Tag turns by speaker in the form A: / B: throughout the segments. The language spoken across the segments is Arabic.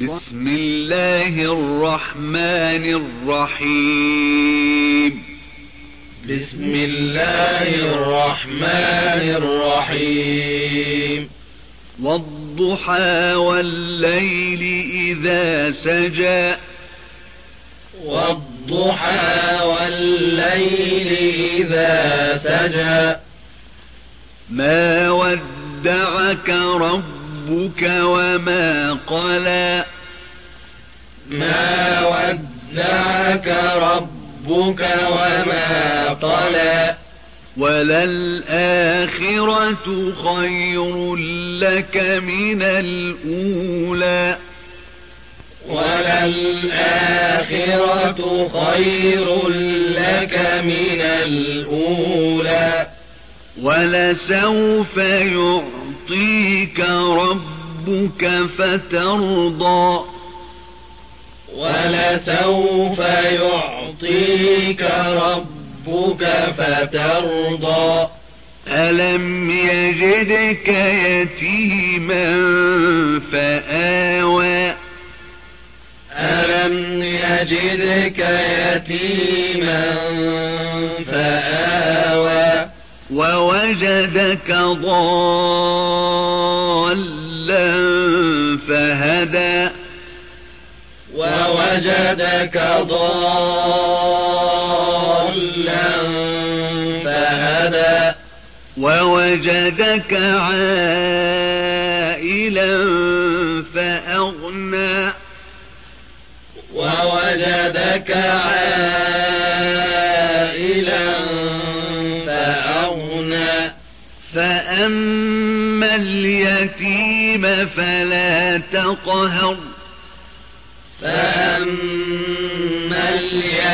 A: بسم الله الرحمن الرحيم.
B: بسم الله الرحمن الرحيم.
A: والضحى والليل إذا سجى.
B: والضحى والليل إذا سجى.
A: ما ودعك ربك وما قلى.
B: ما ودعك ربك وما قلى
A: وللآخرة خير لك من الأولى.
B: وللآخرة خير لك من الأولى.
A: ولسوف يعطيك ربك فترضى.
B: ولسوف يعطيك ربك فترضى.
A: ألم يجدك يتيما فآوى.
B: ألم يجدك يتيما فآوى.
A: ووجدك ضالا فهدى.
B: ووجدك ضالا فهدى.
A: ووجدك عائلا فأغنى.
B: ووجدك عائلا فأغنى.
A: فأما اليتيم فلا تقهر.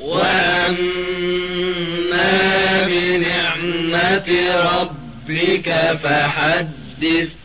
B: وأما بنعمة ربك فحدث